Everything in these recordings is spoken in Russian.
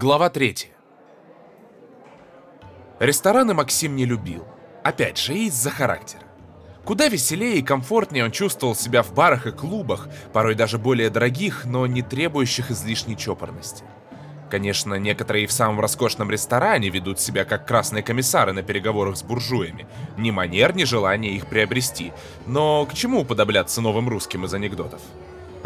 Глава 3. Рестораны Максим не любил. Опять же, из-за характера. Куда веселее и комфортнее он чувствовал себя в барах и клубах, порой даже более дорогих, но не требующих излишней чопорности. Конечно, некоторые в самом роскошном ресторане ведут себя как красные комиссары на переговорах с буржуями. Ни манер, ни желания их приобрести. Но к чему уподобляться новым русским из анекдотов?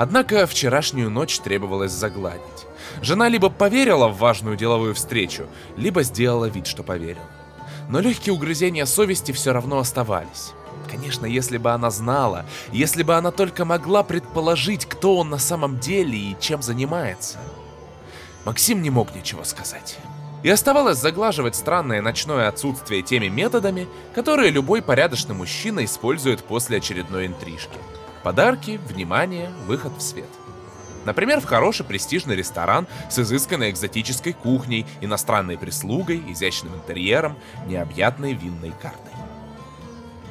Однако вчерашнюю ночь требовалось загладить. Жена либо поверила в важную деловую встречу, либо сделала вид, что поверила. Но легкие угрызения совести все равно оставались. Конечно, если бы она знала, если бы она только могла предположить, кто он на самом деле и чем занимается. Максим не мог ничего сказать. И оставалось заглаживать странное ночное отсутствие теми методами, которые любой порядочный мужчина использует после очередной интрижки. Подарки, внимание, выход в свет. Например, в хороший престижный ресторан с изысканной экзотической кухней, иностранной прислугой, изящным интерьером, необъятной винной картой.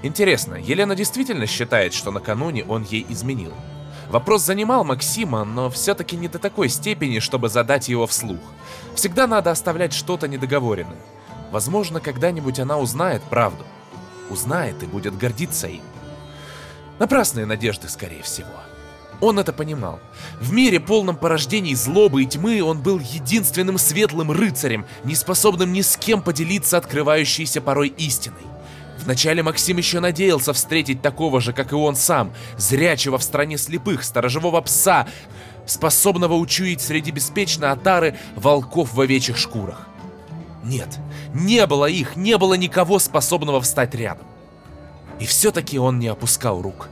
Интересно, Елена действительно считает, что накануне он ей изменил? Вопрос занимал Максима, но все-таки не до такой степени, чтобы задать его вслух. Всегда надо оставлять что-то недоговоренным. Возможно, когда-нибудь она узнает правду. Узнает и будет гордиться им. Напрасные надежды, скорее всего. Он это понимал. В мире, полном порождений злобы и тьмы, он был единственным светлым рыцарем, не способным ни с кем поделиться открывающейся порой истиной. Вначале Максим еще надеялся встретить такого же, как и он сам, зрячего в стране слепых, сторожевого пса, способного учуять среди беспечной отары волков в овечьих шкурах. Нет, не было их, не было никого, способного встать рядом. И все-таки он не опускал рук.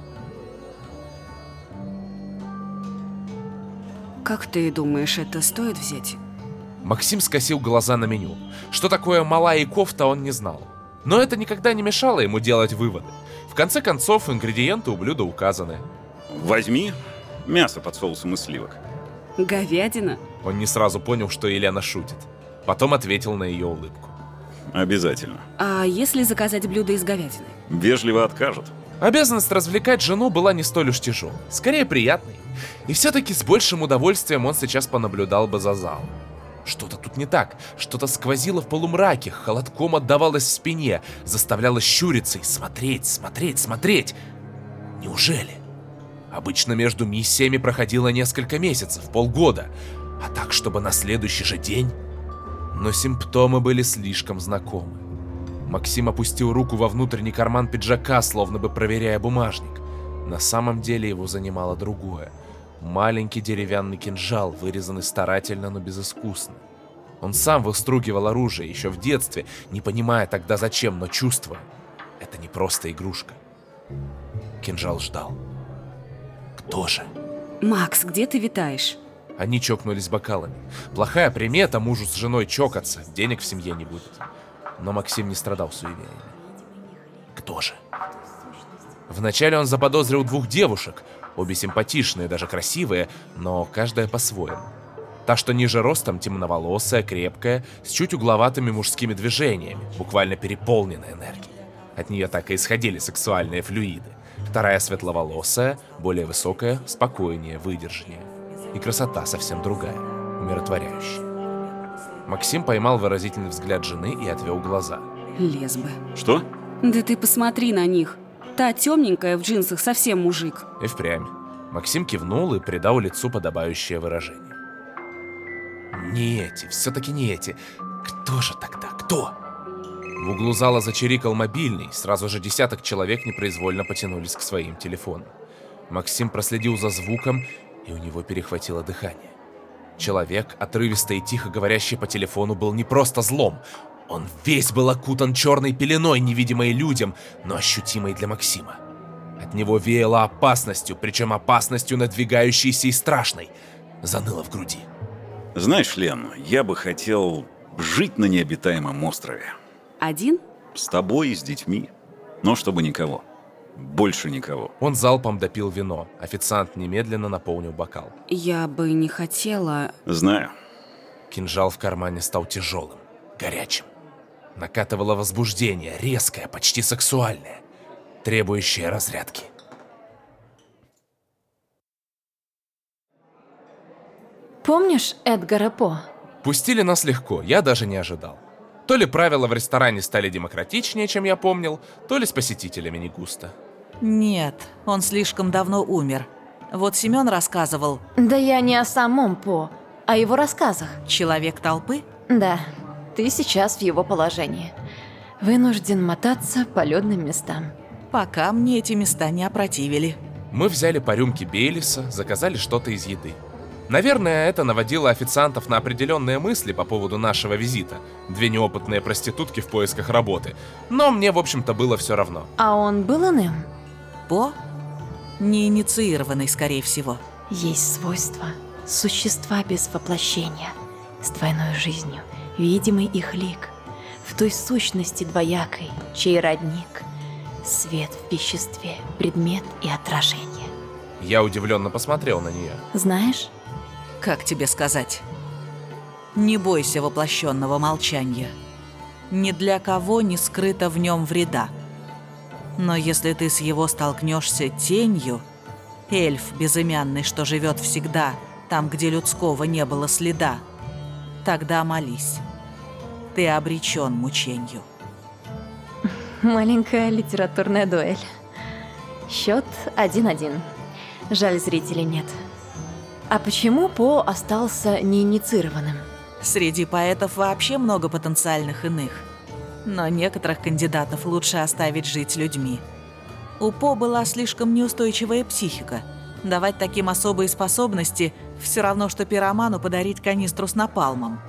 Как ты думаешь, это стоит взять? Максим скосил глаза на меню. Что такое малая кофта, он не знал. Но это никогда не мешало ему делать выводы. В конце концов, ингредиенты у блюда указаны. Возьми мясо под соусом из сливок. Говядина? Он не сразу понял, что Елена шутит. Потом ответил на ее улыбку. Обязательно. А если заказать блюдо из говядины? Вежливо откажут. Обязанность развлекать жену была не столь уж тяжелой, скорее приятной. И все-таки с большим удовольствием он сейчас понаблюдал бы за залом. Что-то тут не так, что-то сквозило в полумраке, холодком отдавалось в спине, заставляло щуриться и смотреть, смотреть, смотреть. Неужели? Обычно между миссиями проходило несколько месяцев, полгода, а так, чтобы на следующий же день... Но симптомы были слишком знакомы. Максим опустил руку во внутренний карман пиджака, словно бы проверяя бумажник. На самом деле его занимало другое. Маленький деревянный кинжал, вырезанный старательно, но безыскусно. Он сам выстругивал оружие еще в детстве, не понимая тогда зачем, но чувствуя. Это не просто игрушка. Кинжал ждал. Кто же? Макс, где ты витаешь? Они чокнулись бокалами. Плохая примета мужу с женой чокаться, денег в семье не будет. Но Максим не страдал суевериями. Кто же? Вначале он заподозрил двух девушек, обе симпатичные, даже красивые, но каждая по-своему. Та, что ниже ростом, темноволосая, крепкая, с чуть угловатыми мужскими движениями, буквально переполненная энергией. От нее так и исходили сексуальные флюиды. Вторая светловолосая, более высокая, спокойнее, выдержаннее и красота совсем другая, умиротворяющая. Максим поймал выразительный взгляд жены и отвел глаза. Лесбы. Что? Да ты посмотри на них. Та темненькая в джинсах совсем мужик. И впрямь. Максим кивнул и придал лицу подобающее выражение. Не эти, все-таки не эти. Кто же тогда? Кто? В углу зала зачирикал мобильный, сразу же десяток человек непроизвольно потянулись к своим телефонам. Максим проследил за звуком и у него перехватило дыхание. Человек, отрывисто и тихо говорящий по телефону, был не просто злом. Он весь был окутан черной пеленой, невидимой людям, но ощутимой для Максима. От него веяло опасностью, причем опасностью надвигающейся и страшной. Заныло в груди. Знаешь, Лен, я бы хотел жить на необитаемом острове. Один? С тобой и с детьми. Но чтобы никого. Больше никого. Он залпом допил вино. Официант немедленно наполнил бокал. Я бы не хотела... Знаю. Кинжал в кармане стал тяжелым, горячим. Накатывало возбуждение, резкое, почти сексуальное, требующее разрядки. Помнишь Эдгара По? Пустили нас легко, я даже не ожидал. То ли правила в ресторане стали демократичнее, чем я помнил, то ли с посетителями не густо. Нет, он слишком давно умер. Вот Семен рассказывал, Да я не о самом По, а о его рассказах. человек толпы? Да, ты сейчас в его положении. Вынужден мотаться по лёдным местам. Пока мне эти места не опротивили. Мы взяли по рюмке Бейлиса, заказали что-то из еды. Наверное, это наводило официантов на определенные мысли по поводу нашего визита. Две неопытные проститутки в поисках работы. Но мне, в общем-то, было все равно. А он был иным? По? Неинициированный, скорее всего. Есть свойства существа без воплощения, с двойной жизнью, видимый их лик, в той сущности двоякой, чей родник — свет в веществе, предмет и отражение. Я удивленно посмотрел на нее. Знаешь, Как тебе сказать? Не бойся воплощенного молчания. Ни для кого не скрыто в нем вреда. Но если ты с его столкнешься тенью, эльф безымянный, что живет всегда, там, где людского не было следа, тогда молись. Ты обречен мученью. маленькая литературная дуэль. Счет 1-1. Жаль, зрителей нет. А почему По остался неинициированным? Среди поэтов вообще много потенциальных иных. Но некоторых кандидатов лучше оставить жить людьми. У По была слишком неустойчивая психика. Давать таким особые способности – все равно, что пироману подарить канистру с напалмом.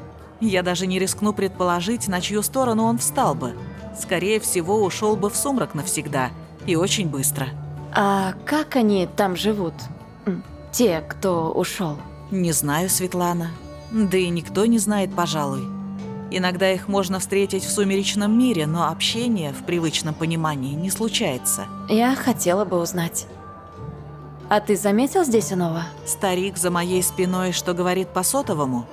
Я даже не рискну предположить, на чью сторону он встал бы. Скорее всего, ушел бы в сумрак навсегда. И очень быстро. А как они там живут? Те, кто ушел. Не знаю, Светлана. Да и никто не знает, пожалуй. Иногда их можно встретить в сумеречном мире, но общение в привычном понимании не случается. Я хотела бы узнать. А ты заметил здесь иного? Старик за моей спиной, что говорит по сотовому,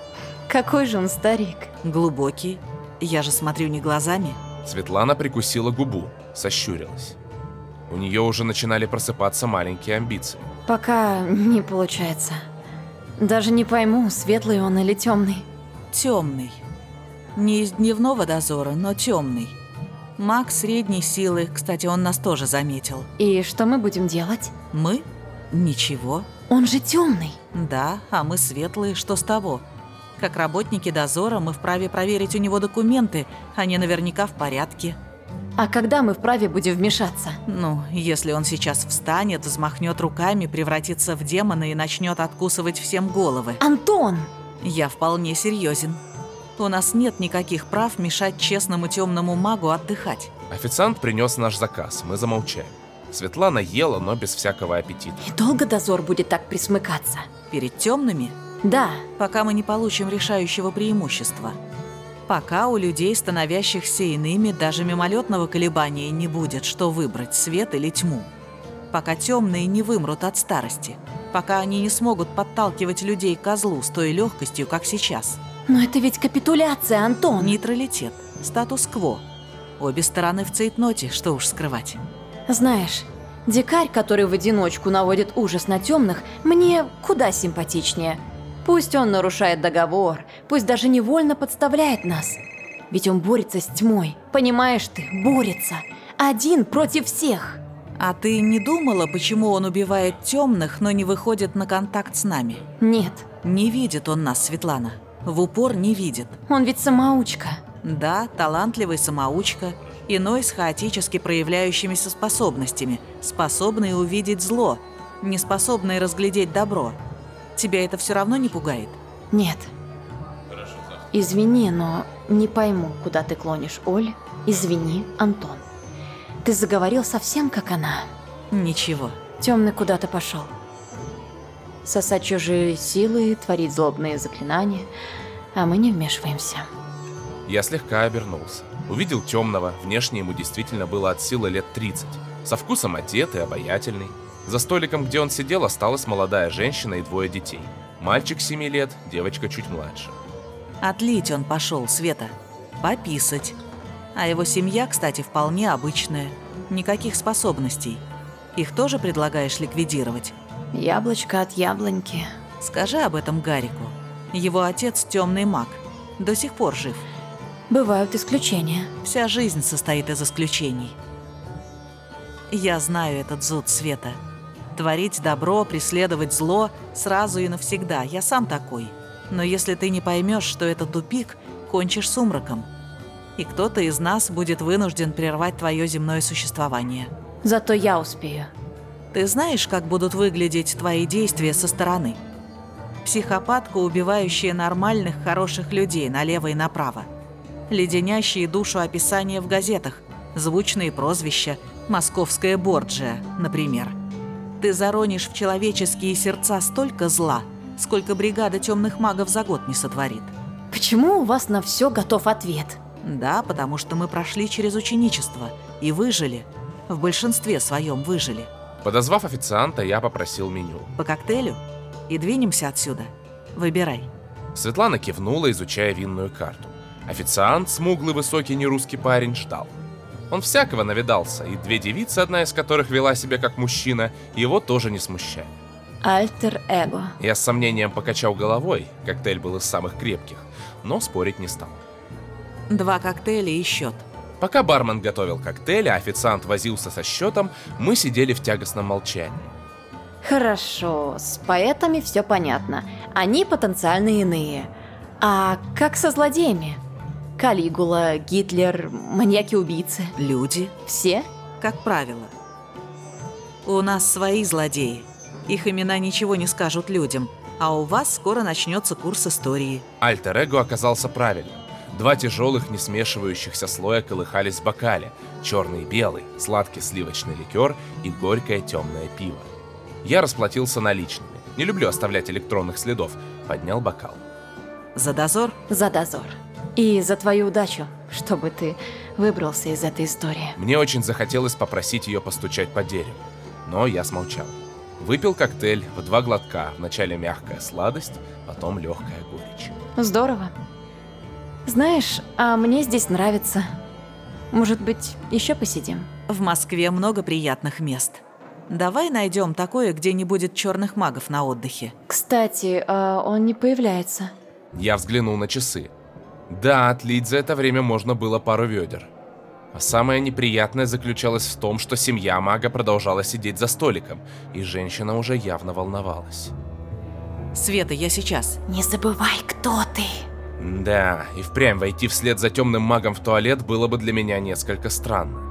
Какой же он старик. глубокий. Я же смотрю не глазами. Светлана прикусила губу, сощурилась. У нее уже начинали просыпаться маленькие амбиции. Пока не получается. Даже не пойму, светлый он или темный. Темный. Не из дневного дозора, но темный. Маг средней силы, кстати, он нас тоже заметил. И что мы будем делать? Мы? Ничего. Он же темный. Да, а мы светлые, что с того? Как работники дозора мы вправе проверить у него документы, они наверняка в порядке. А когда мы вправе будем вмешаться? Ну, если он сейчас встанет, взмахнет руками, превратится в демона и начнет откусывать всем головы. Антон! Я вполне серьезен. У нас нет никаких прав мешать честному темному магу отдыхать. Официант принес наш заказ, мы замолчали. Светлана ела, но без всякого аппетита. И долго дозор будет так присмыкаться? Перед темными, Да, пока мы не получим решающего преимущества. Пока у людей, становящихся иными, даже мимолетного колебания не будет, что выбрать, свет или тьму. Пока темные не вымрут от старости. Пока они не смогут подталкивать людей к козлу с той легкостью, как сейчас. Но это ведь капитуляция, Антон. Нейтралитет. Статус-кво. Обе стороны в цейтноте, что уж скрывать. Знаешь, дикарь, который в одиночку наводит ужас на темных, мне куда симпатичнее. Пусть он нарушает договор, пусть даже невольно подставляет нас. Ведь он борется с тьмой, понимаешь ты, борется. Один против всех. А ты не думала, почему он убивает темных, но не выходит на контакт с нами? Нет, Не видит он нас, Светлана. В упор не видит. он ведь самоучка. Да, талантливый самоучка, иной с хаотически проявляющимися способностями, способный увидеть зло, не способный разглядеть добро. Тебя это все равно не пугает? Нет. Извини, но не пойму, куда ты клонишь, Оль. Извини, Антон. Ты заговорил совсем как она. Ничего. Темный куда-то пошел. Сосать чужие силы, творить злобные заклинания, а мы не вмешиваемся. Я слегка обернулся. Увидел темного, внешне ему действительно было от силы лет 30. Со вкусом одет и обаятельный. За столиком, где он сидел, осталась молодая женщина и двое детей. Мальчик 7 лет, девочка чуть младше. Отлить он пошел, Света. Пописать. А его семья, кстати, вполне обычная. Никаких способностей. Их тоже предлагаешь ликвидировать? Яблочко от яблоньки. Скажи об этом Гарику. Его отец темный маг. До сих пор жив. Бывают исключения. Вся жизнь состоит из исключений. Я знаю этот зуд света. Творить добро, преследовать зло сразу и навсегда. Я сам такой. Но если ты не поймешь, что это тупик, кончишь сумраком. И кто-то из нас будет вынужден прервать твое земное существование. Зато я успею. Ты знаешь, как будут выглядеть твои действия со стороны? Психопатка, убивающая нормальных, хороших людей налево и направо. Леденящие душу описания в газетах, звучные прозвища, московская Борджия, например. Ты заронишь в человеческие сердца столько зла, сколько бригада темных магов за год не сотворит. Почему у вас на все готов ответ? Да, потому что мы прошли через ученичество и выжили. В большинстве своем выжили. Подозвав официанта, я попросил меню. По коктейлю? И двинемся отсюда. Выбирай. Светлана кивнула, изучая винную карту. Официант, смуглый высокий нерусский парень, ждал. Он всякого навидался, и две девицы, одна из которых вела себя как мужчина, его тоже не смущали. Альтер-эго. Я с сомнением покачал головой, коктейль был из самых крепких, но спорить не стал. Два коктейля и счет. Пока бармен готовил коктейли, а официант возился со счетом, мы сидели в тягостном молчании. Хорошо, с поэтами все понятно. Они потенциально иные. А как со злодеями? Калигула, Гитлер, маньяки-убийцы. Люди, Все? как правило. У нас свои злодеи. Их имена ничего не скажут людям. А у вас скоро начнется курс истории. Альтер-эго оказался правильным. Два тяжелых, не смешивающихся слоя колыхались в бокале. Черный и белый, сладкий сливочный ликер и горькое темное пиво. Я расплатился наличными. Не люблю оставлять электронных следов. Поднял бокал. За дозор? За дозор. И за твою удачу, чтобы ты выбрался из этой истории. Мне очень захотелось попросить ее постучать по дереву. Но я смолчал. Выпил коктейль в два глотка. Вначале мягкая сладость, потом легкая горечь. Здорово. Знаешь, а мне здесь нравится. Может быть, еще посидим? В Москве много приятных мест. Давай найдем такое, где не будет черных магов на отдыхе. Кстати, а он не появляется. Я взглянул на часы. Да, отлить за это время можно было пару ведер. А самое неприятное заключалось в том, что семья мага продолжала сидеть за столиком, и женщина уже явно волновалась. Света, я сейчас. Не забывай, кто ты. Да, и впрямь войти вслед за темным магом в туалет было бы для меня несколько странно.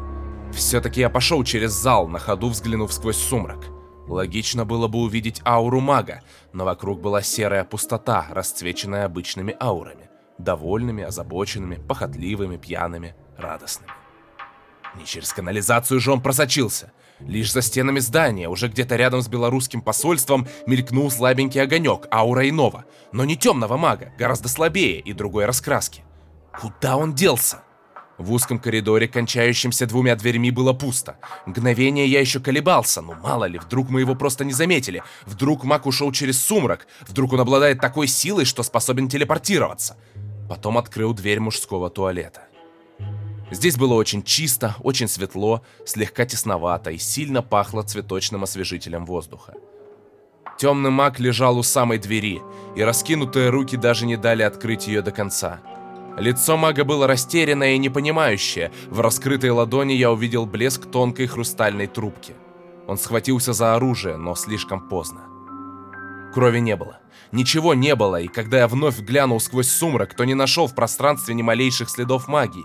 Все-таки я пошел через зал, на ходу взглянув сквозь сумрак. Логично было бы увидеть ауру мага, но вокруг была серая пустота, расцвеченная обычными аурами. Довольными, озабоченными, похотливыми, пьяными, радостными. Не через канализацию же он просочился. Лишь за стенами здания, уже где-то рядом с белорусским посольством, мелькнул слабенький огонек, аура иного. Но не темного мага, гораздо слабее и другой раскраски. Куда он делся? В узком коридоре, кончающемся двумя дверьми, было пусто. Мгновение я еще колебался, но мало ли, вдруг мы его просто не заметили. Вдруг маг ушел через сумрак. Вдруг он обладает такой силой, что способен телепортироваться. Потом открыл дверь мужского туалета. Здесь было очень чисто, очень светло, слегка тесновато и сильно пахло цветочным освежителем воздуха. Темный маг лежал у самой двери, и раскинутые руки даже не дали открыть ее до конца. Лицо мага было растерянное и непонимающее. В раскрытой ладони я увидел блеск тонкой хрустальной трубки. Он схватился за оружие, но слишком поздно. Крови не было. Ничего не было, и когда я вновь глянул сквозь сумрак, то не нашел в пространстве ни малейших следов магии.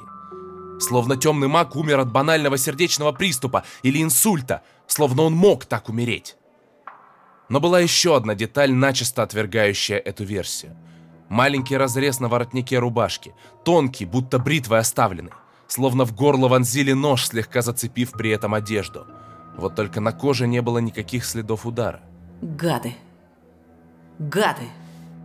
Словно темный маг умер от банального сердечного приступа или инсульта, словно он мог так умереть. Но была еще одна деталь, начисто отвергающая эту версию. Маленький разрез на воротнике рубашки, тонкий, будто бритвой оставленный, словно в горло вонзили нож, слегка зацепив при этом одежду. Вот только на коже не было никаких следов удара. Гады. Гады.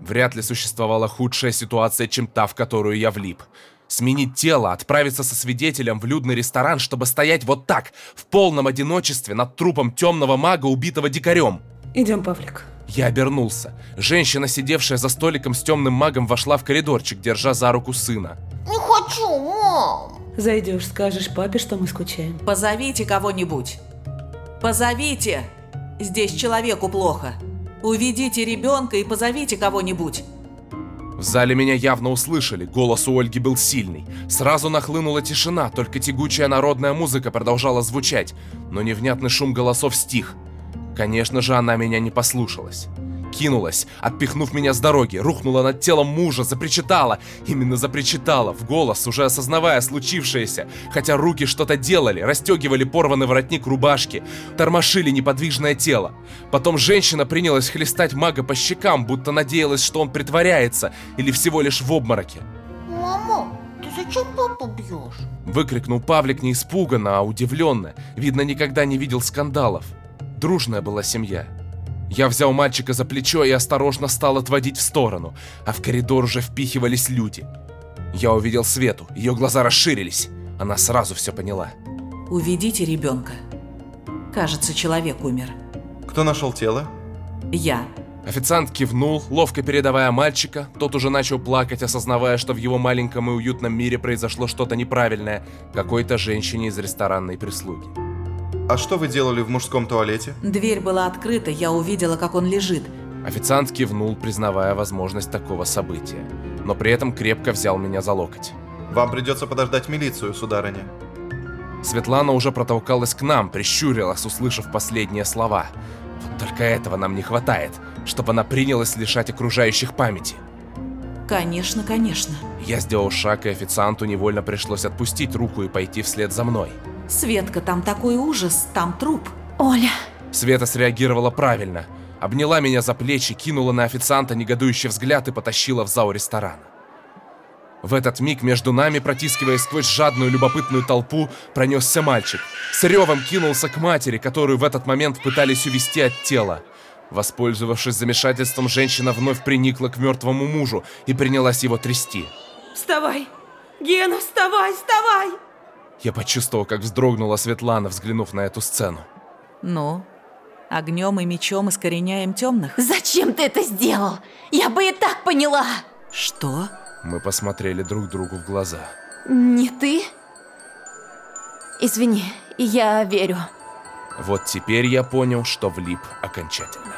Вряд ли существовала худшая ситуация, чем та, в которую я влип. Сменить тело, отправиться со свидетелем в людный ресторан, чтобы стоять вот так, в полном одиночестве над трупом темного мага, убитого дикарем. Идем, Павлик. Я обернулся. Женщина, сидевшая за столиком с темным магом, вошла в коридорчик, держа за руку сына. Не хочу, мам. Зайдешь, скажешь папе, что мы скучаем. Позовите кого-нибудь. Позовите. Здесь человеку плохо. Уведите ребенка и позовите кого-нибудь. В зале меня явно услышали, голос у Ольги был сильный. Сразу нахлынула тишина, только тягучая народная музыка продолжала звучать, но невнятный шум голосов стих. Конечно же, она меня не послушалась кинулась, отпихнув меня с дороги, рухнула над телом мужа, запричитала, именно запричитала, в голос, уже осознавая случившееся, хотя руки что-то делали, расстегивали порванный воротник рубашки, тормошили неподвижное тело. Потом женщина принялась хлестать мага по щекам, будто надеялась, что он притворяется или всего лишь в обмороке. Мама, ты зачем папу бьешь? Выкрикнул Павлик не испуганно, а удивленно. Видно, никогда не видел скандалов. Дружная была семья. Я взял мальчика за плечо и осторожно стал отводить в сторону, а в коридор уже впихивались люди. Я увидел Свету, ее глаза расширились. Она сразу все поняла. Уведите ребенка. Кажется, человек умер. Кто нашел тело? Я. Официант кивнул, ловко передавая мальчика. Тот уже начал плакать, осознавая, что в его маленьком и уютном мире произошло что-то неправильное какой-то женщине из ресторанной прислуги. А что вы делали в мужском туалете? Дверь была открыта, я увидела, как он лежит. Официант кивнул, признавая возможность такого события, но при этом крепко взял меня за локоть. Вам придется подождать милицию, сударыня. Светлана уже протолкалась к нам, прищурилась, услышав последние слова. Вот только этого нам не хватает, чтобы она принялась лишать окружающих памяти. Конечно, конечно. Я сделал шаг, и официанту невольно пришлось отпустить руку и пойти вслед за мной. Светка, там такой ужас, там труп. Оля, Света среагировала правильно. Обняла меня за плечи, кинула на официанта негодующий взгляд и потащила в зал ресторана. В этот миг между нами, протискиваясь сквозь жадную любопытную толпу, пронесся мальчик. С ревом кинулся к матери, которую в этот момент пытались увести от тела. Воспользовавшись замешательством, женщина вновь приникла к мертвому мужу и принялась его трясти. Вставай! Гена, вставай, вставай! Я почувствовал, как вздрогнула Светлана, взглянув на эту сцену. Ну, огнем и мечом искореняем темных. зачем ты это сделал? Я бы и так поняла. Что? Мы посмотрели друг другу в глаза. Не ты? Извини, я верю. Вот теперь я понял, что влип окончательно.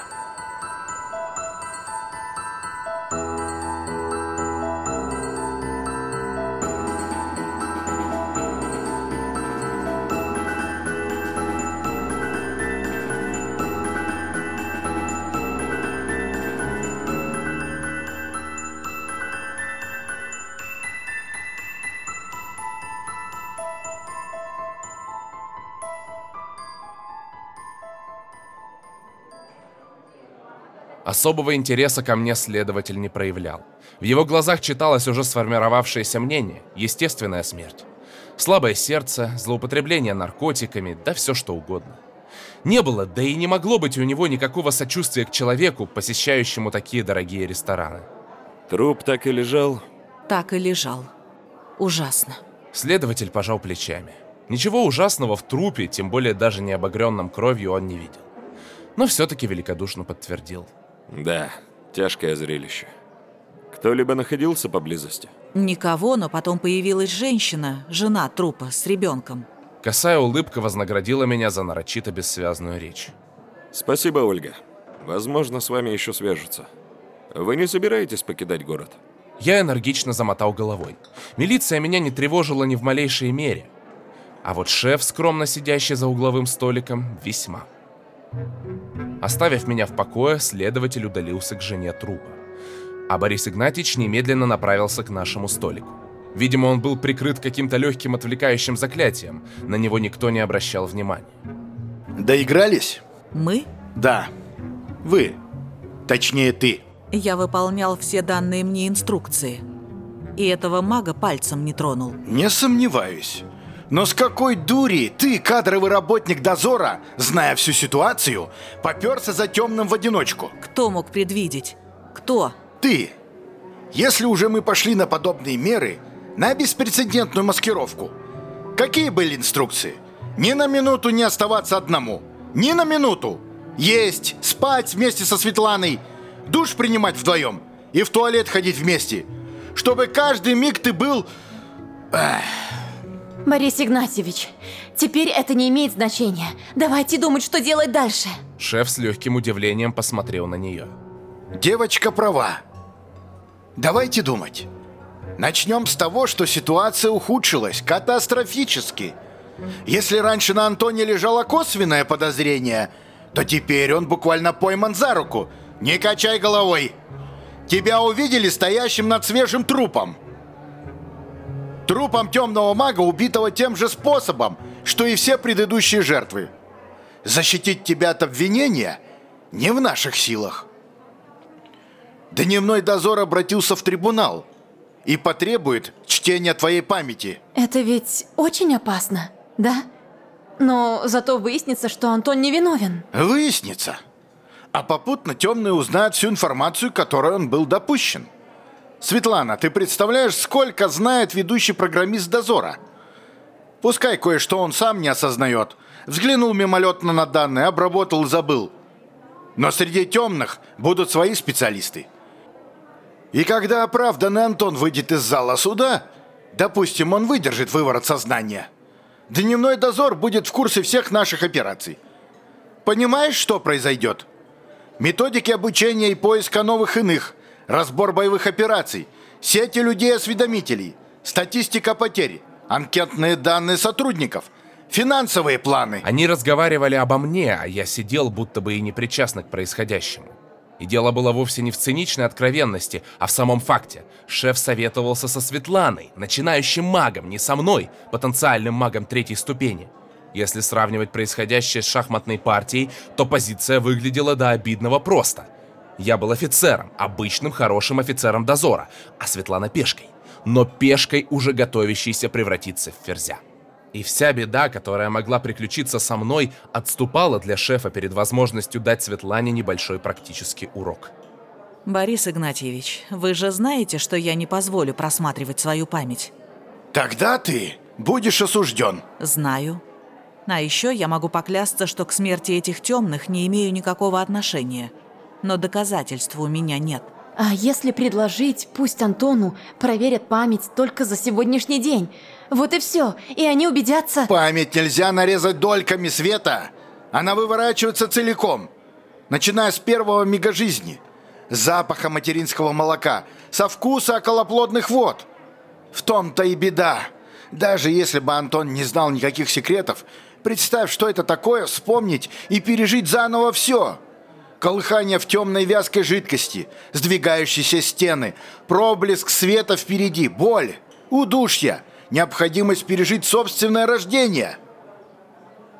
Особого интереса ко мне следователь не проявлял. В его глазах читалось уже сформировавшееся мнение – естественная смерть. Слабое сердце, злоупотребление наркотиками, да все что угодно. Не было, да и не могло быть у него никакого сочувствия к человеку, посещающему такие дорогие рестораны. Труп так и лежал. Так и лежал. Ужасно. Следователь пожал плечами. Ничего ужасного в трупе, тем более даже не обогренном кровью, он не видел. Но все-таки великодушно подтвердил. Да, тяжкое зрелище. Кто-либо находился поблизости? Никого, но потом появилась женщина, жена трупа, с ребенком. Косая улыбка вознаградила меня за нарочито бессвязную речь. Спасибо, Ольга. Возможно, с вами еще свяжутся. Вы не собираетесь покидать город? Я энергично замотал головой. Милиция меня не тревожила ни в малейшей мере. А вот шеф, скромно сидящий за угловым столиком, весьма. Оставив меня в покое, следователь удалился к жене трупа. А Борис Игнатьевич немедленно направился к нашему столику. Видимо, он был прикрыт каким-то легким отвлекающим заклятием. На него никто не обращал внимания. Доигрались? Мы? Да. Вы. Точнее, ты. Я выполнял все данные мне инструкции. И этого мага пальцем не тронул. Не сомневаюсь. Но с какой дури ты, кадровый работник дозора, зная всю ситуацию, поперся за темным в одиночку? Кто мог предвидеть? Кто? Ты. Если уже мы пошли на подобные меры, на беспрецедентную маскировку, какие были инструкции? Ни на минуту не оставаться одному. Ни на минуту. Есть, спать вместе со Светланой, душ принимать вдвоем и в туалет ходить вместе. Чтобы каждый миг ты был... Эх, Борис Игнатьевич, теперь это не имеет значения. Давайте думать, что делать дальше. Шеф с легким удивлением посмотрел на нее. Девочка права. Давайте думать. Начнем с того, что ситуация ухудшилась катастрофически. Если раньше на Антоне лежало косвенное подозрение, то теперь он буквально пойман за руку. Не качай головой. Тебя увидели стоящим над свежим трупом. Трупом темного мага, убитого тем же способом, что и все предыдущие жертвы. Защитить тебя от обвинения не в наших силах. Дневной дозор обратился в трибунал и потребует чтения твоей памяти. Это ведь очень опасно, да? Но зато выяснится, что Антон невиновен. Выяснится. А попутно темные узнают всю информацию, которой он был допущен. Светлана, ты представляешь, сколько знает ведущий программист дозора? Пускай кое-что он сам не осознает. Взглянул мимолетно на данные, обработал забыл. Но среди темных будут свои специалисты. И когда оправданный Антон выйдет из зала суда, допустим, он выдержит выворот сознания, дневной дозор будет в курсе всех наших операций. Понимаешь, что произойдет? Методики обучения и поиска новых иных, разбор боевых операций, сети людей-осведомителей, статистика потерь, анкетные данные сотрудников, финансовые планы. Они разговаривали обо мне, а я сидел будто бы и не причастен к происходящему. И дело было вовсе не в циничной откровенности, а в самом факте. Шеф советовался со Светланой, начинающим магом, не со мной, потенциальным магом третьей ступени. Если сравнивать происходящее с шахматной партией, то позиция выглядела до обидного просто. Я был офицером, обычным хорошим офицером дозора, а Светлана пешкой. Но пешкой, уже готовящейся превратиться в ферзя. И вся беда, которая могла приключиться со мной, отступала для шефа перед возможностью дать Светлане небольшой практический урок. Борис Игнатьевич, вы же знаете, что я не позволю просматривать свою память? Тогда ты будешь осужден. Знаю. А еще я могу поклясться, что к смерти этих темных не имею никакого отношения. Но доказательств у меня нет. А если предложить, пусть Антону проверят память только за сегодняшний день? Вот и все, и они убедятся... Память нельзя нарезать дольками света. Она выворачивается целиком, начиная с первого мига жизни, запаха материнского молока, со вкуса околоплодных вод. В том-то и беда. Даже если бы Антон не знал никаких секретов, представь, что это такое вспомнить и пережить заново все. Колыхание в темной вязкой жидкости, сдвигающиеся стены, проблеск света впереди, боль, удушья, необходимость пережить собственное рождение.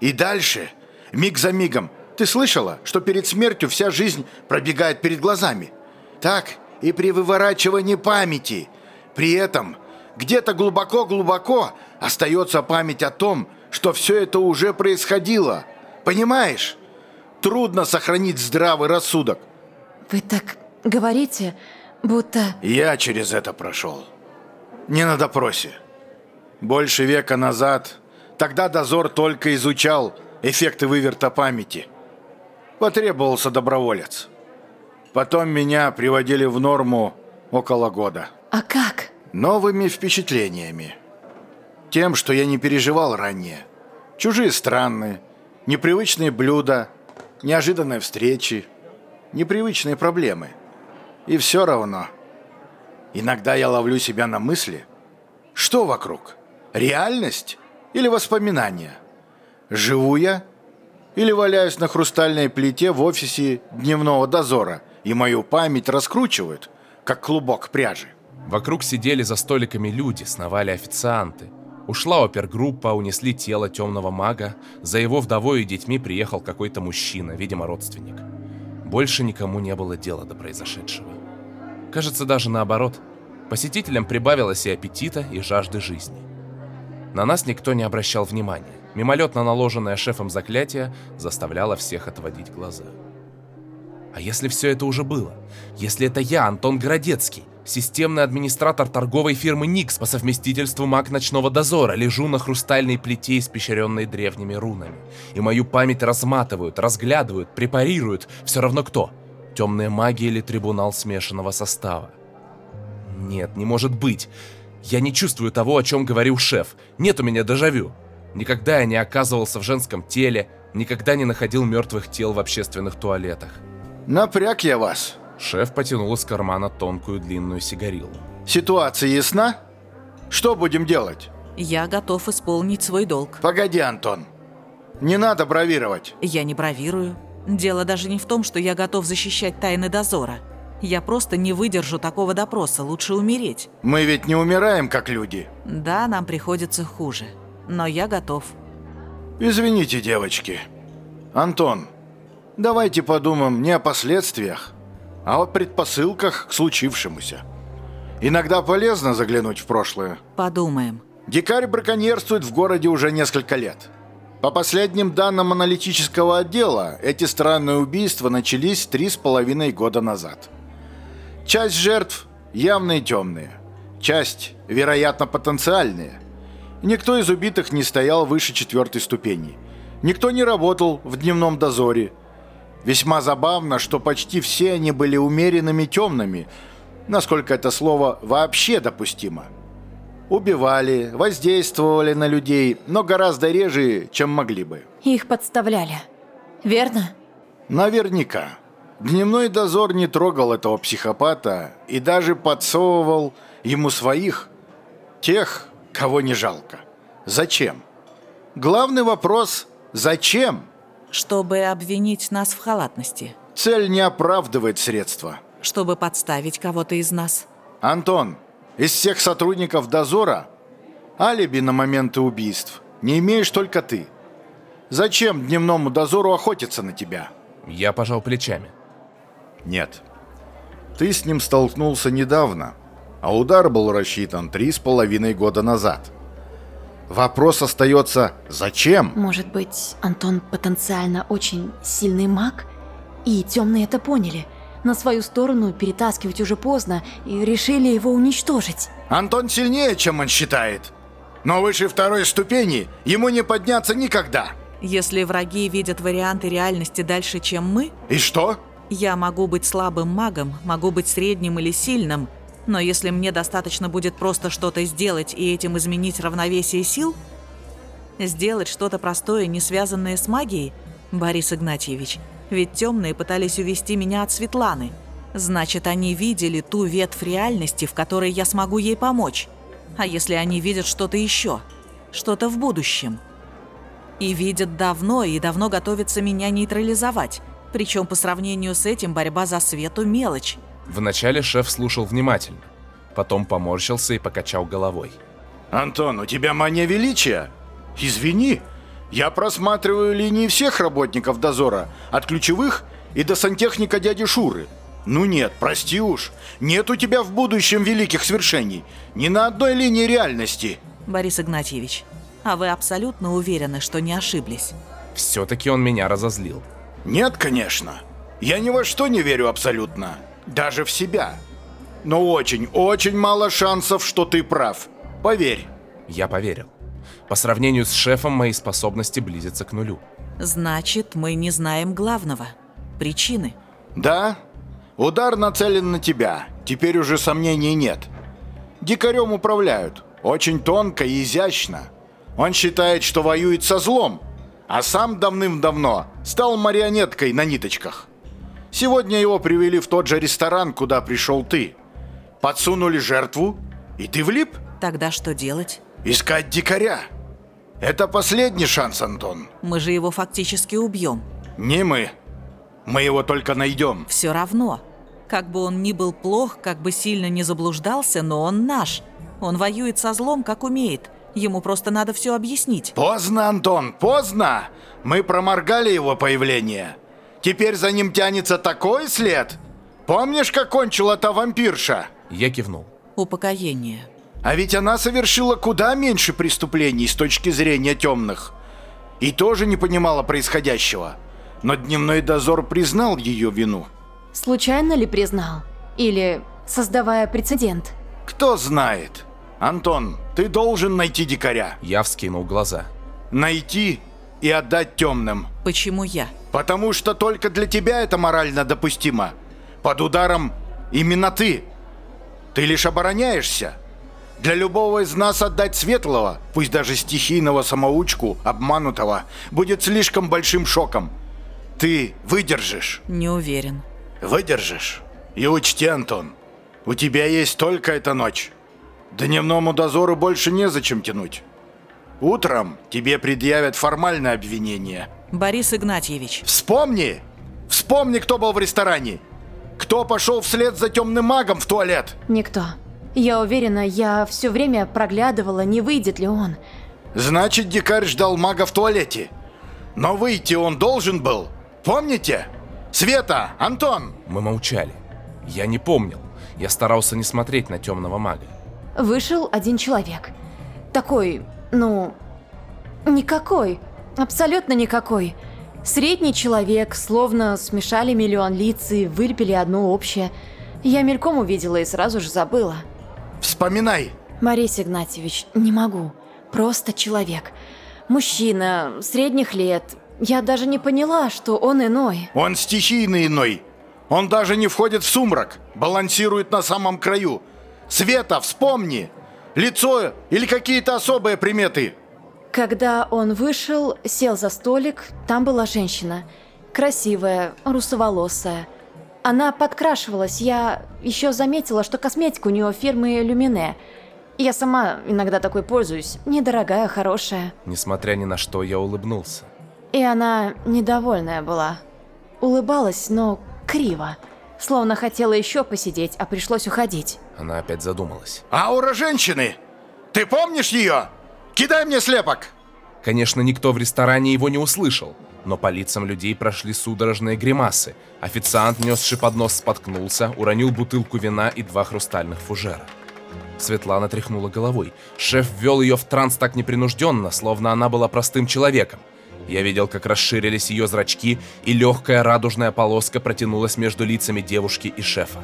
И дальше, миг за мигом, ты слышала, что перед смертью вся жизнь пробегает перед глазами? Так и при выворачивании памяти. При этом где-то глубоко-глубоко остается память о том, что все это уже происходило. Понимаешь? Трудно сохранить здравый рассудок. Вы так говорите, будто... Я через это прошел. Не на допросе. Больше века назад. Тогда дозор только изучал эффекты выверта памяти. Потребовался доброволец. Потом меня приводили в норму около года. А как? Новыми впечатлениями. Тем, что я не переживал ранее. Чужие страны, непривычные блюда, неожиданные встречи, непривычные проблемы. И все равно. Иногда я ловлю себя на мысли, что вокруг? Реальность или воспоминания? Живу я или валяюсь на хрустальной плите в офисе дневного дозора, и мою память раскручивают, как клубок пряжи? Вокруг сидели за столиками люди, сновали официанты. Ушла опергруппа, унесли тело темного мага. За его вдовой и детьми приехал какой-то мужчина, видимо, родственник. Больше никому не было дела до произошедшего. Кажется, даже наоборот. Посетителям прибавилось и аппетита, и жажды жизни. На нас никто не обращал внимания. Мимолетно наложенное шефом заклятие заставляло всех отводить глаза. А если все это уже было? Если это я, Антон Городецкий, системный администратор торговой фирмы Никс по совместительству маг ночного дозора, лежу на хрустальной плите, испещренной древними рунами. И мою память разматывают, разглядывают, препарируют, все равно кто. Темная магия или трибунал смешанного состава. Нет, не может быть. Я не чувствую того, о чем говорил шеф. Нет у меня дежавю. Никогда я не оказывался в женском теле, никогда не находил мертвых тел в общественных туалетах. Напряг я вас. Шеф потянул из кармана тонкую длинную сигарилу. Ситуация ясна? Что будем делать? Я готов исполнить свой долг. Погоди, Антон. Не надо бравировать. Я не бравирую. Дело даже не в том, что я готов защищать тайны дозора. Я просто не выдержу такого допроса, лучше умереть. Мы ведь не умираем, как люди. Да, нам приходится хуже. Но я готов. Извините, девочки. Антон, давайте подумаем не о последствиях, а о предпосылках к случившемуся. Иногда полезно заглянуть в прошлое. Подумаем. Дикарь браконьерствует в городе уже несколько лет. По последним данным аналитического отдела, эти странные убийства начались три с половиной года назад. Часть жертв явные темные, часть, вероятно, потенциальные. Никто из убитых не стоял выше четвертой ступени. Никто не работал в дневном дозоре. Весьма забавно, что почти все они были умеренными темными, насколько это слово вообще допустимо. Убивали, воздействовали на людей, но гораздо реже, чем могли бы. Их подставляли. Верно? Наверняка. Дневной дозор не трогал этого психопата и даже подсовывал ему своих, тех, кого не жалко. Зачем? Главный вопрос – зачем? Чтобы обвинить нас в халатности. Цель не оправдывает средства. Чтобы подставить кого-то из нас. Антон, из всех сотрудников дозора алиби на моменты убийств не имеешь только ты. Зачем дневному дозору охотиться на тебя? Я пожал плечами. Нет. Ты с ним столкнулся недавно, а удар был рассчитан три с половиной года назад. Вопрос остается «Зачем?» Может быть, Антон потенциально очень сильный маг? И темные это поняли. На свою сторону перетаскивать уже поздно и решили его уничтожить. Антон сильнее, чем он считает. Но выше второй ступени ему не подняться никогда. Если враги видят варианты реальности дальше, чем мы, И что? я могу быть слабым магом, могу быть средним или сильным, но если мне достаточно будет просто что-то сделать и этим изменить равновесие сил, сделать что-то простое, не связанное с магией, Борис Игнатьевич, ведь темные пытались увести меня от Светланы. Значит, они видели ту ветвь реальности, в которой я смогу ей помочь. А если они видят что-то еще? Что-то в будущем? И видят давно, и давно готовятся меня нейтрализовать. Причем по сравнению с этим борьба за свету – мелочь. Вначале шеф слушал внимательно, потом поморщился и покачал головой. Антон, у тебя мания величия? Извини, я просматриваю линии всех работников дозора, от ключевых и до сантехника дяди Шуры. Ну нет, прости уж, нет у тебя в будущем великих свершений, ни на одной линии реальности. Борис Игнатьевич, а вы абсолютно уверены, что не ошиблись? Все-таки он меня разозлил. Нет, конечно. Я ни во что не верю абсолютно. Даже в себя. Но очень, очень мало шансов, что ты прав. Поверь. Я поверил. По сравнению с шефом мои способности близятся к нулю. Значит, мы не знаем главного. Причины. Да, удар нацелен на тебя. Теперь уже сомнений нет. Дикарем управляют. Очень тонко и изящно. Он считает, что воюет со злом, а сам давным-давно стал марионеткой на ниточках. Сегодня его привели в тот же ресторан, куда пришел ты. Подсунули жертву, и ты влип? Тогда что делать? Искать дикаря. Это последний шанс, Антон. Мы же его фактически убьем. Не мы. Мы его только найдем. Все равно. Как бы он ни был плох, как бы сильно не заблуждался, но он наш. Он воюет со злом, как умеет. Ему просто надо все объяснить. Поздно, Антон, поздно. Мы проморгали его появление. Теперь за ним тянется такой след. Помнишь, как кончила та вампирша? Я кивнул. Упокоение. А ведь она совершила куда меньше преступлений с точки зрения темных. И тоже не понимала происходящего. Но дневной дозор признал ее вину. Случайно ли признал? Или создавая прецедент? Кто знает. Антон, ты должен найти дикаря. Я вскинул глаза. Найти и отдать темным. Почему я? Потому что только для тебя это морально допустимо. Под ударом именно ты. Ты лишь обороняешься. Для любого из нас отдать светлого, пусть даже стихийного самоучку, обманутого, будет слишком большим шоком. Ты выдержишь. Не уверен. Выдержишь. И учти, Антон, у тебя есть только эта ночь. Дневному дозору больше незачем тянуть. Утром тебе предъявят формальное обвинение. Борис Игнатьевич, Вспомни! Вспомни, кто был в ресторане! Кто пошел вслед за темным магом в туалет? Никто. Я уверена, я все время проглядывала, не выйдет ли он. Значит, дикарь ждал мага в туалете. Но выйти он должен был. Помните? Света, Антон! Мы молчали. Я не помнил. Я старался не смотреть на темного мага. Вышел один человек. Такой, ну, никакой. Абсолютно никакой. Средний человек, словно смешали миллион лиц и вылепили одно общее. Я мельком увидела и сразу же забыла. Вспоминай. Борис Игнатьевич, не могу. Просто человек. Мужчина, средних лет. Я даже не поняла, что он иной. Он стихийный иной. Он даже не входит в сумрак. Балансирует на самом краю. Света, вспомни. Лицо или какие-то особые приметы. Когда он вышел, сел за столик, там была женщина. Красивая, русоволосая. Она подкрашивалась, я еще заметила, что косметика у нее фирмы Люмине. Я сама иногда такой пользуюсь, недорогая, хорошая. Несмотря ни на что, я улыбнулся. И она недовольная была. Улыбалась, но криво. Словно хотела еще посидеть, а пришлось уходить. Она опять задумалась. Аура женщины. Ты помнишь ее? Кидай мне слепок. Конечно, никто в ресторане его не услышал, но по лицам людей прошли судорожные гримасы. Официант, несший поднос, споткнулся, уронил бутылку вина и два хрустальных фужера. Светлана тряхнула головой. Шеф ввел ее в транс так непринужденно, словно она была простым человеком. Я видел, как расширились ее зрачки, и легкая радужная полоска протянулась между лицами девушки и шефа.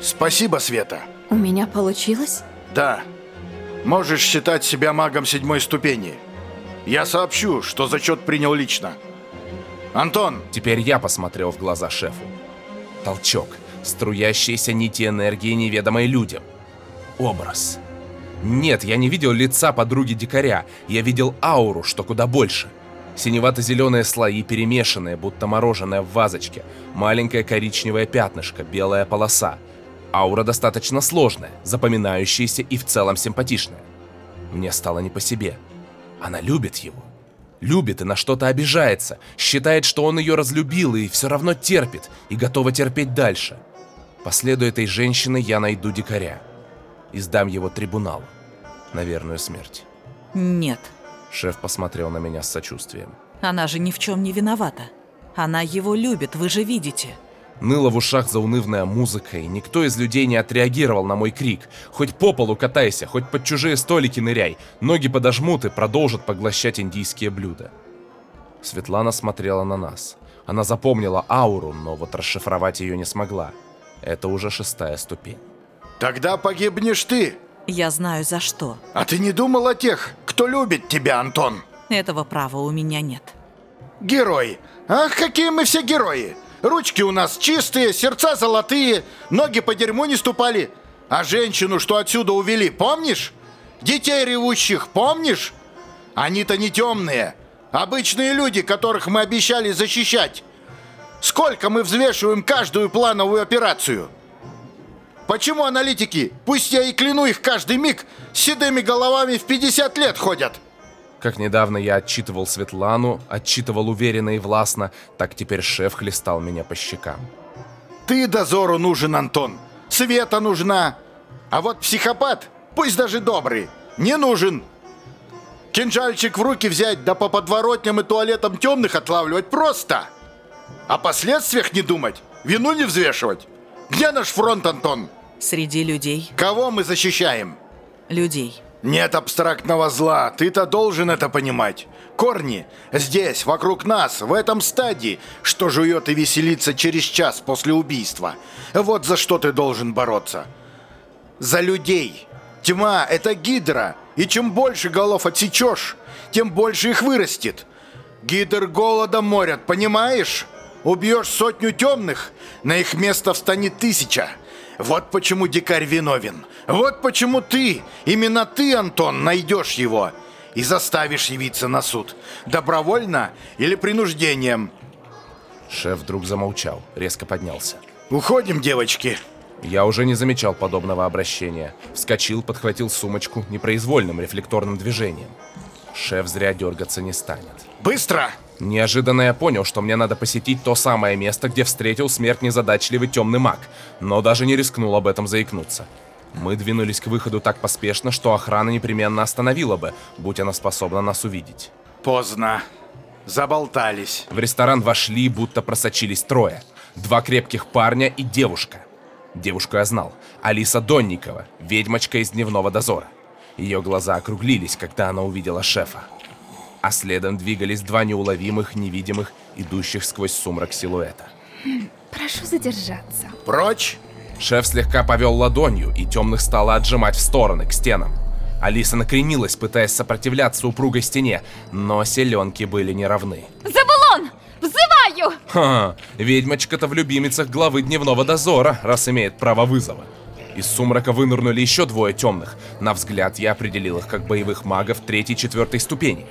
Спасибо, Света. У меня получилось? Да. Можешь считать себя магом седьмой ступени. Я сообщу, что зачет принял лично. Антон, Теперь я посмотрел в глаза шефу. Толчок. Струящиеся нити энергии, неведомой людям. Образ. Нет, я не видел лица подруги дикаря. Я видел ауру, что куда больше. Синевато-зеленые слои, перемешанные, будто мороженое в вазочке. Маленькое коричневое пятнышко, белая полоса. Аура достаточно сложная, запоминающаяся и в целом симпатичная. Мне стало не по себе. Она любит его. Любит и на что-то обижается, считает, что он ее разлюбил и все равно терпит, и готова терпеть дальше. По следу этой женщины я найду дикаря. И сдам его трибуналу. На верную смерть. нет. Шеф посмотрел на меня с сочувствием. Она же ни в чем не виновата. Она его любит, вы же видите. Ныла в ушах заунывная музыка, и никто из людей не отреагировал на мой крик. Хоть по полу катайся, хоть под чужие столики ныряй, ноги подожмут и продолжат поглощать индийские блюда. Светлана смотрела на нас. Она запомнила ауру, но вот расшифровать ее не смогла. Это уже шестая ступень. тогда погибнешь ты. Я знаю за что. А ты не думал о тех, кто любит тебя, Антон? Этого права у меня нет. Герой. Ах, какие мы все герои. Ручки у нас чистые, сердца золотые, ноги по дерьму не ступали. А женщину, что отсюда увели, помнишь? Детей ревущих, помнишь? Они-то не темные. Обычные люди, которых мы обещали защищать. Сколько мы взвешиваем каждую плановую операцию? Почему аналитики, пусть я и кляну их каждый миг, с седыми головами в 50 лет ходят? Как недавно я отчитывал Светлану, отчитывал уверенно и властно, так теперь шеф хлестал меня по щекам. Ты дозору нужен, Антон. Света нужна. А вот психопат, пусть даже добрый, не нужен. Кинжальчик в руки взять, да по подворотням и туалетам темных отлавливать просто. О последствиях не думать, вину не взвешивать. Где наш фронт, Антон? Среди людей. Кого мы защищаем? Людей. Нет абстрактного зла, ты-то должен это понимать. Корни здесь, вокруг нас, в этом стадии, что жует и веселится через час после убийства. Вот за что ты должен бороться. За людей. Тьма — это гидра, и чем больше голов отсечешь, тем больше их вырастет. Гидр голодом морят, понимаешь? Убьешь сотню темных, на их место встанет тысяча. Вот почему дикарь виновен. Вот почему ты, именно ты, Антон, найдешь его и заставишь явиться на суд. Добровольно или принуждением. Шеф вдруг замолчал, резко поднялся. Уходим, девочки. Я уже не замечал подобного обращения. Вскочил, подхватил сумочку непроизвольным рефлекторным движением. Шеф зря дергаться не станет. Быстро! Неожиданно я понял, что мне надо посетить то самое место, где встретил смерть незадачливый темный маг, но даже не рискнул об этом заикнуться. Мы двинулись к выходу так поспешно, что охрана непременно остановила бы, будь она способна нас увидеть. Поздно. Заболтались. В ресторан вошли, будто просочились трое. Два крепких парня и девушка. Девушку я знал. Алиса Донникова, ведьмочка из дневного дозора. Ее глаза округлились, когда она увидела шефа. А следом двигались два неуловимых, невидимых, идущих сквозь сумрак силуэта. Прошу задержаться. Прочь! Шеф слегка повел ладонью, и темных стало отжимать в стороны, к стенам. Алиса накренилась, пытаясь сопротивляться упругой стене, но селенки были неравны. Забулон! Взываю! Ха, ведьмочка-то в любимицах главы дневного дозора, раз имеет право вызова. Из сумрака вынырнули еще двое темных. На взгляд я определил их как боевых магов третьей-четвертой ступени.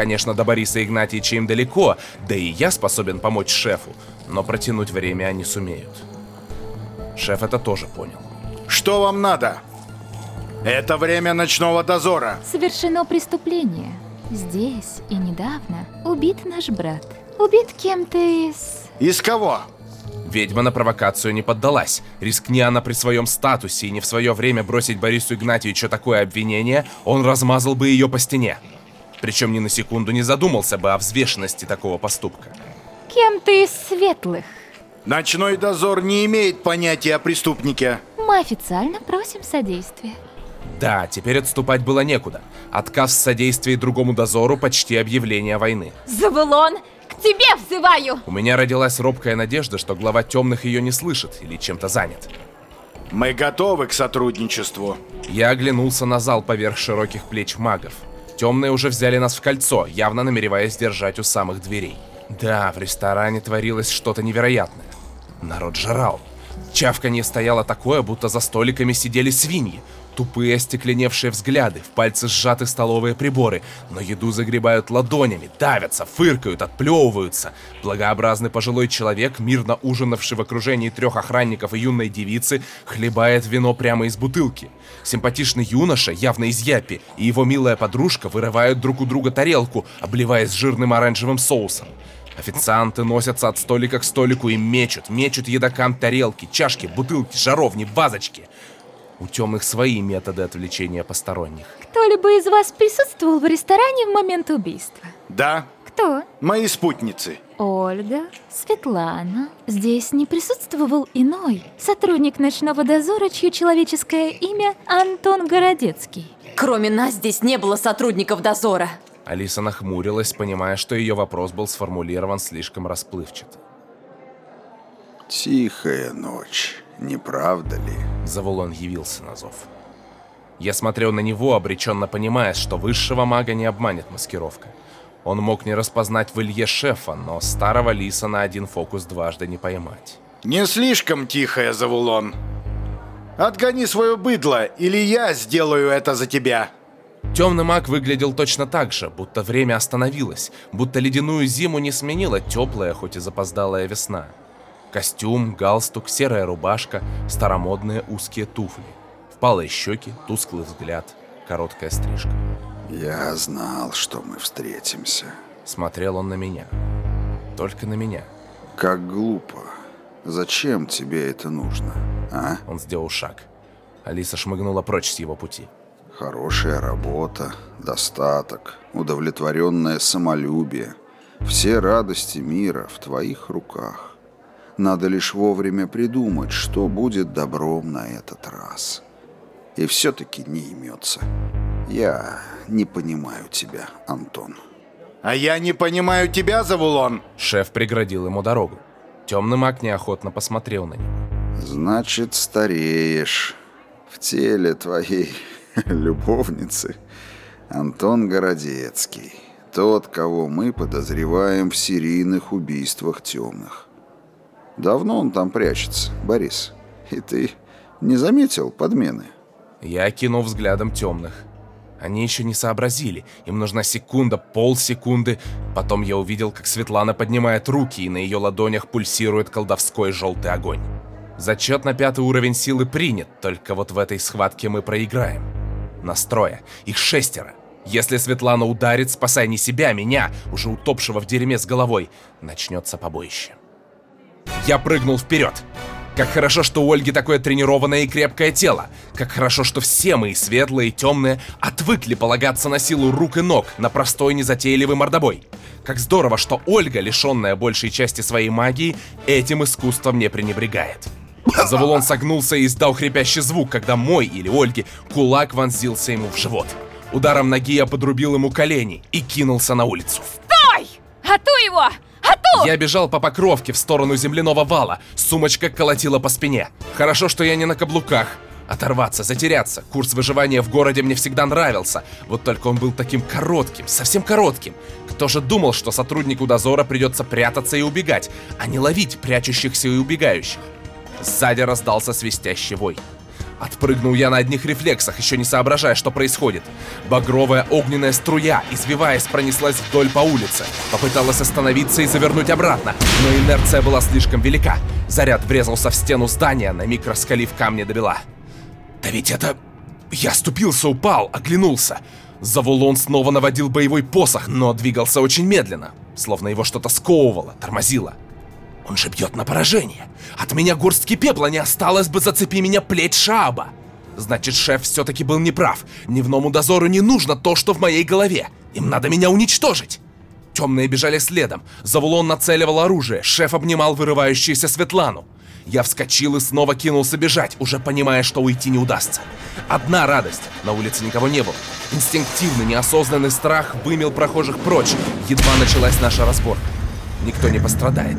Конечно, до Бориса Игнатьевича им далеко, да и я способен помочь шефу, но протянуть время они сумеют. Шеф это тоже понял. Что вам надо? Это время ночного дозора. Совершено преступление. Здесь и недавно убит наш брат. Убит кем-то из... Из кого? Ведьма на провокацию не поддалась. Рискни она при своем статусе и не в свое время бросить Борису Игнатьевичу такое обвинение, он размазал бы ее по стене. Причем ни на секунду не задумался бы о взвешенности такого поступка. Кем-то из светлых. Ночной дозор не имеет понятия о преступнике. Мы официально просим содействия. Да, теперь отступать было некуда. Отказ в содействии другому дозору почти объявление войны. Забулон, к тебе взываю! У меня родилась робкая надежда, что глава темных ее не слышит или чем-то занят. Мы готовы к сотрудничеству. Я оглянулся на зал поверх широких плеч магов. Темные уже взяли нас в кольцо, явно намереваясь держать у самых дверей. Да, в ресторане творилось что-то невероятное. Народ жрал. Чавканье стояло такое, будто за столиками сидели свиньи. Тупые остекленевшие взгляды, в пальцы сжаты столовые приборы, но еду загребают ладонями, давятся, фыркают, отплевываются. Благообразный пожилой человек, мирно ужинавший в окружении трех охранников и юной девицы, хлебает вино прямо из бутылки. Симпатичный юноша, явно из Япи, и его милая подружка вырывают друг у друга тарелку, обливаясь жирным оранжевым соусом. Официанты носятся от столика к столику и мечут, мечут едокам тарелки, чашки, бутылки, жаровни, вазочки. У темных свои методы отвлечения посторонних. Кто-либо из вас присутствовал в ресторане в момент убийства? Да, Кто? мои спутницы. Ольга, Светлана. Здесь не присутствовал иной сотрудник ночного дозора, чье человеческое имя Антон Городецкий. Кроме нас здесь не было сотрудников дозора. Алиса нахмурилась, понимая, что ее вопрос был сформулирован слишком расплывчато. Тихая ночь, не правда ли? Завулон явился на зов. Я смотрел на него, обреченно понимая, что высшего мага не обманет маскировка. Он мог не распознать в Илье шефа, но старого лиса на один фокус дважды не поймать. Не слишком тихая, Завулон. Отгони свое быдло, или я сделаю это за тебя. Темный маг выглядел точно так же, будто время остановилось, будто ледяную зиму не сменила теплая, хоть и запоздалая весна. Костюм, галстук, серая рубашка, старомодные узкие туфли. Впалые щеки, тусклый взгляд, короткая стрижка. Я знал, что мы встретимся. Смотрел он на меня. Только на меня. Как глупо. Зачем тебе это нужно, а? Он сделал шаг. Алиса шмыгнула прочь с его пути. Хорошая работа, достаток, удовлетворенное самолюбие. Все радости мира в твоих руках. Надо лишь вовремя придумать, что будет добром на этот раз. И все-таки не имется. Я не понимаю тебя, Антон. А я не понимаю тебя, Завулон. Шеф преградил ему дорогу. Темный маг неохотно посмотрел на него. Значит, стареешь. В теле твоей любовницы Антон Городецкий. Тот, кого мы подозреваем в серийных убийствах темных. Давно он там прячется, Борис. И ты не заметил подмены? Я кинул взглядом темных. Они еще не сообразили. Им нужна секунда, полсекунды. Потом я увидел, как Светлана поднимает руки, и на ее ладонях пульсирует колдовской желтый огонь. Зачет на пятый уровень силы принят, только вот в этой схватке мы проиграем. Настроя. Их шестеро. Если Светлана ударит, спасай не себя, а меня, уже утопшего в дерьме с головой, начнется побоище. Я прыгнул вперед. Как хорошо, что у Ольги такое тренированное и крепкое тело. Как хорошо, что все мы, и светлые, и темные, отвыкли полагаться на силу рук и ног, на простой незатейливый мордобой. Как здорово, что Ольга, лишенная большей части своей магии, этим искусством не пренебрегает. Завулон согнулся и издал хрипящий звук, когда мой или Ольги кулак вонзился ему в живот. Ударом ноги я подрубил ему колени и кинулся на улицу. Стой! Ату его! Ату! Я бежал по покровке в сторону земляного вала, сумочка колотила по спине. Хорошо, что я не на каблуках. Оторваться, затеряться. Курс выживания в городе мне всегда нравился. Вот только он был таким коротким, совсем коротким. Кто же думал, что сотруднику дозора придется прятаться и убегать, а не ловить прячущихся и убегающих? Сзади раздался свистящий вой. Отпрыгнул я на одних рефлексах, еще не соображая, что происходит. Багровая огненная струя, извиваясь, пронеслась вдоль по улице. Попыталась остановиться и завернуть обратно, но инерция была слишком велика. Заряд врезался в стену здания, на миг раскалив камни до бела. Да ведь это... Я ступился, упал, оглянулся. Завулон снова наводил боевой посох, но двигался очень медленно, словно его что-то сковывало, тормозило. Он же бьет на поражение. От меня горстки пепла не осталось бы, зацепи меня плеть Шааба. Значит, шеф все-таки был неправ. Дневному дозору не нужно то, что в моей голове. Им надо меня уничтожить. Темные бежали следом. Завулон нацеливал оружие. Шеф обнимал вырывающуюся Светлану. Я вскочил и снова кинулся бежать, уже понимая, что уйти не удастся. Одна радость. На улице никого не было. Инстинктивный, неосознанный страх вымел прохожих прочь. Едва началась наша разборка. Никто не пострадает.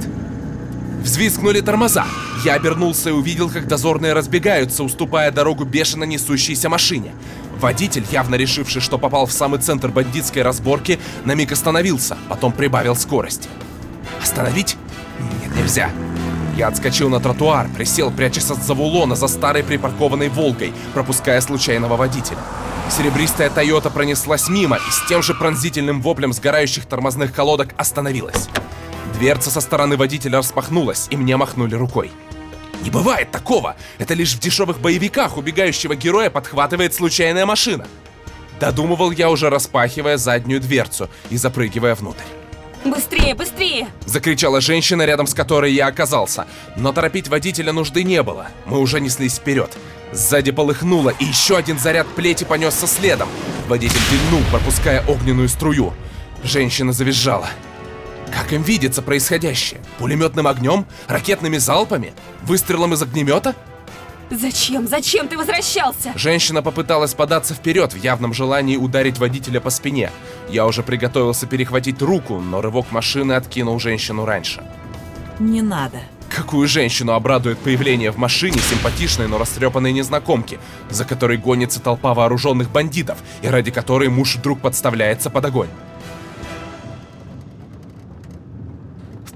Взвизгнули тормоза. Я обернулся и увидел, как дозорные разбегаются, уступая дорогу бешено несущейся машине. Водитель, явно решивший, что попал в самый центр бандитской разборки, на миг остановился, потом прибавил скорости. Остановить? Нет, нельзя. Я отскочил на тротуар, присел, прячась от завулона за старой припаркованной «Волгой», пропуская случайного водителя. Серебристая «Тойота» пронеслась мимо и с тем же пронзительным воплем сгорающих тормозных колодок остановилась. Дверца со стороны водителя распахнулась, и мне махнули рукой. Не бывает такого! Это лишь в дешевых боевиках убегающего героя подхватывает случайная машина. Додумывал я уже распахивая заднюю дверцу и запрыгивая внутрь. Быстрее, быстрее! Закричала женщина, рядом с которой я оказался. Но торопить водителя нужды не было. Мы уже неслись вперед. Сзади полыхнуло, и еще один заряд плети понесся следом. Водитель вильнул, пропуская огненную струю. Женщина завизжала. Как им видится происходящее? Пулеметным огнем? Ракетными залпами? Выстрелом из огнемета? Зачем? Зачем ты возвращался? Женщина попыталась податься вперед в явном желании ударить водителя по спине. Я уже приготовился перехватить руку, но рывок машины откинул женщину раньше. Не надо. Какую женщину обрадует появление в машине симпатичной, но растрепанной незнакомки, за которой гонится толпа вооруженных бандитов, и ради которой муж вдруг подставляется под огонь?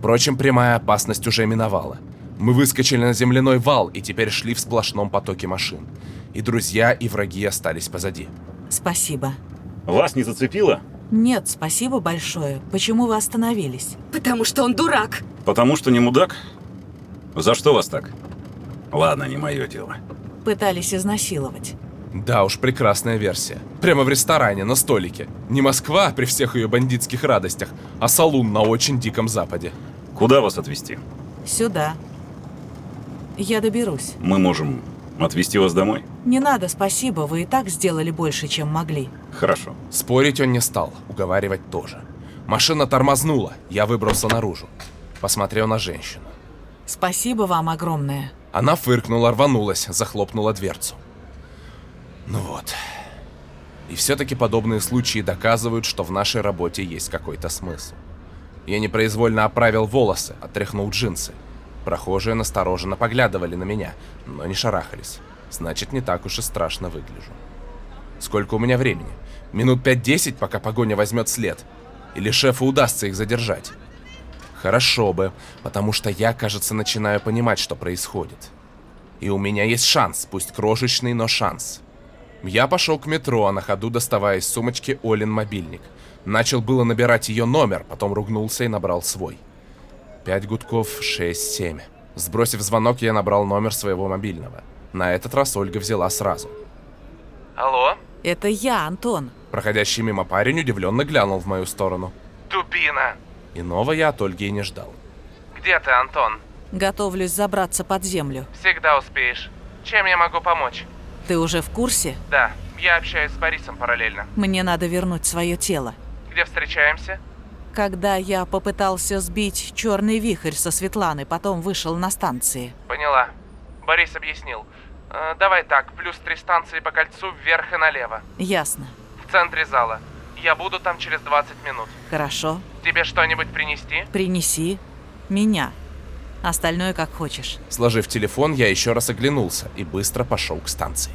Впрочем, прямая опасность уже миновала. Мы выскочили на земляной вал и теперь шли в сплошном потоке машин. И друзья, и враги остались позади. Спасибо. Вас не зацепило? Нет, спасибо большое. Почему вы остановились? Потому что он дурак. Потому что не мудак? За что вас так? Ладно, не мое дело. Пытались изнасиловать. Да уж, прекрасная версия. Прямо в ресторане, на столике. Не Москва при всех ее бандитских радостях, а салун на очень диком западе. Куда вас отвезти? Сюда. Я доберусь. Мы можем отвезти вас домой? Не надо, спасибо, вы и так сделали больше, чем могли. Хорошо. Спорить он не стал, уговаривать тоже. Машина тормознула, я выбрался наружу. Посмотрел на женщину. Спасибо вам огромное. Она фыркнула, рванулась, захлопнула дверцу. Ну вот. И все-таки подобные случаи доказывают, что в нашей работе есть какой-то смысл. Я непроизвольно оправил волосы, отряхнул джинсы. Прохожие настороженно поглядывали на меня, но не шарахались. Значит, не так уж и страшно выгляжу. Сколько у меня времени? Минут 5-10, пока погоня возьмет след? Или шефу удастся их задержать? Хорошо бы, потому что я, кажется, начинаю понимать, что происходит. И у меня есть шанс, пусть крошечный, но шанс. Я пошел к метро, а на ходу доставая из сумочки Олин мобильник. Начал было набирать ее номер, потом ругнулся и набрал свой. Пять гудков, шесть, семь. Сбросив звонок, я набрал номер своего мобильного. На этот раз Ольга взяла сразу. Алло? Это я, Антон. Проходящий мимо парень удивленно глянул в мою сторону. Тупина. Иного я от Ольги и не ждал. Где ты, Антон? Готовлюсь забраться под землю. Всегда успеешь. Чем я могу помочь? Ты уже в курсе? Да, я общаюсь с Борисом параллельно. Мне надо вернуть свое тело. Где встречаемся? Когда я попытался сбить черный вихрь со Светланы, потом вышел на станции. Поняла. Борис объяснил. Э, давай так, плюс три станции по кольцу вверх и налево. Ясно. В центре зала. Я буду там через 20 минут. Хорошо. Тебе что-нибудь принести? Принеси. Меня. Остальное как хочешь. Сложив телефон, я еще раз оглянулся и быстро пошел к станции.